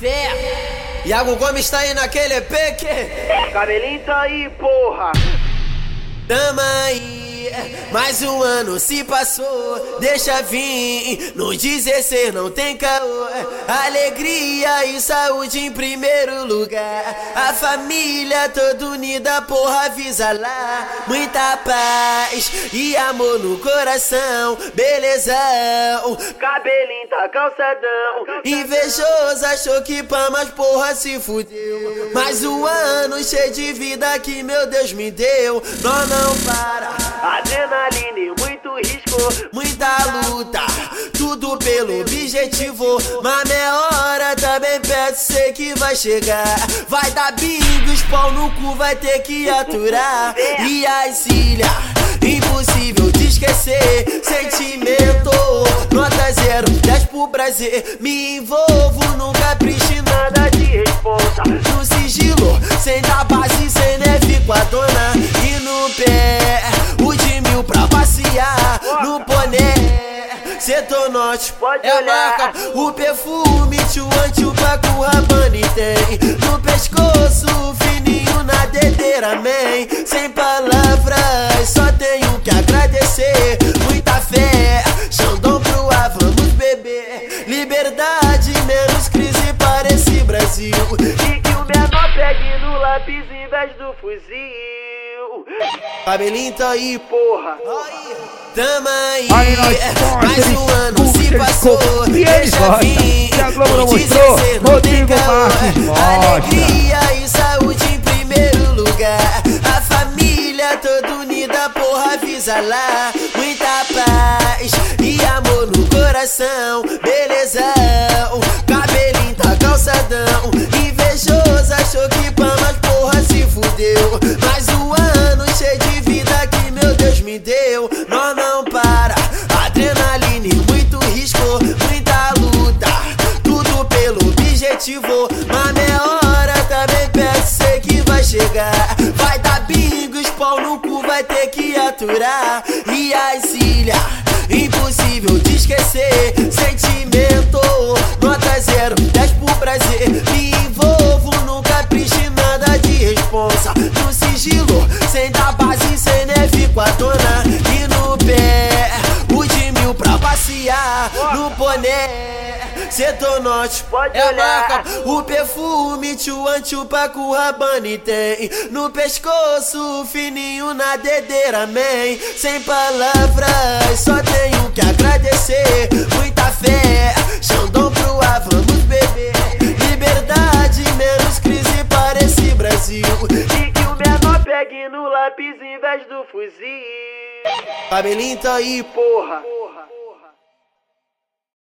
Fé. Iago Gomes tá aí naquele EP que... Cabelinho tá aí, porra. Tamo aí. Mais um ano se passou, deixa vir. No 16 não tem caô. Alegria e saúde em primeiro lugar. A família toda unida, porra, avisa lá. Muita paz e amor no coração. Belezão. Cabelinho tá calçadão. Invejoso achou que pá, mas porra se fudeu. Mais um ano cheio de vida que meu Deus me deu. Nós não para. Adrenalina e muito risco, muita luta, tudo pelo objetivo. Mas minha hora também perto, sei que vai chegar. Vai dar bingos, pau no cu, vai ter que aturar. E as ilhas, impossível de esquecer. Sentimento, nota zero, 10 por prazer. Me envolvo no capricho, Pode é olhar. marca o perfume, tio anti, Paco Rabanne tem. No pescoço, fininho na dedeira, man. Sem palavras, só tenho que agradecer. Muita fé, Xandão pro ar, vamos beber. Liberdade, menos crise para esse Brasil. E que o menor pegue no lápis em vez do fuzil. Cabelinho tá aí, porra. Tamo aí, aí nós mais um ano se passou. Deixa vir, e a Globo não mostrou. Rodrigo Marques mostra. Alegria e saúde em primeiro lugar. A família toda unida, porra, avisa lá. Muita paz e amor no coração. Impossível de esquecer. Sentimento, nota zero, 10 por prazer. Me envolvo no capricho, nada de responsa. No sigilo, sem dar base, sem neve com a dona. E no pé, o de mil pra passear. No boné, setor norte, Pode é a olhar. marca. O perfume, tio anti, Paco Rabanne tem. No pescoço, fininho na dedeira, man. Sem palavras, só tenho que agradecer. Muita fé, Xandão pro ar, vamos beber. Liberdade, menos crise para esse Brasil. E que o menor pegue no lápis em vez do fuzil. Cabelinho tá aí, pô.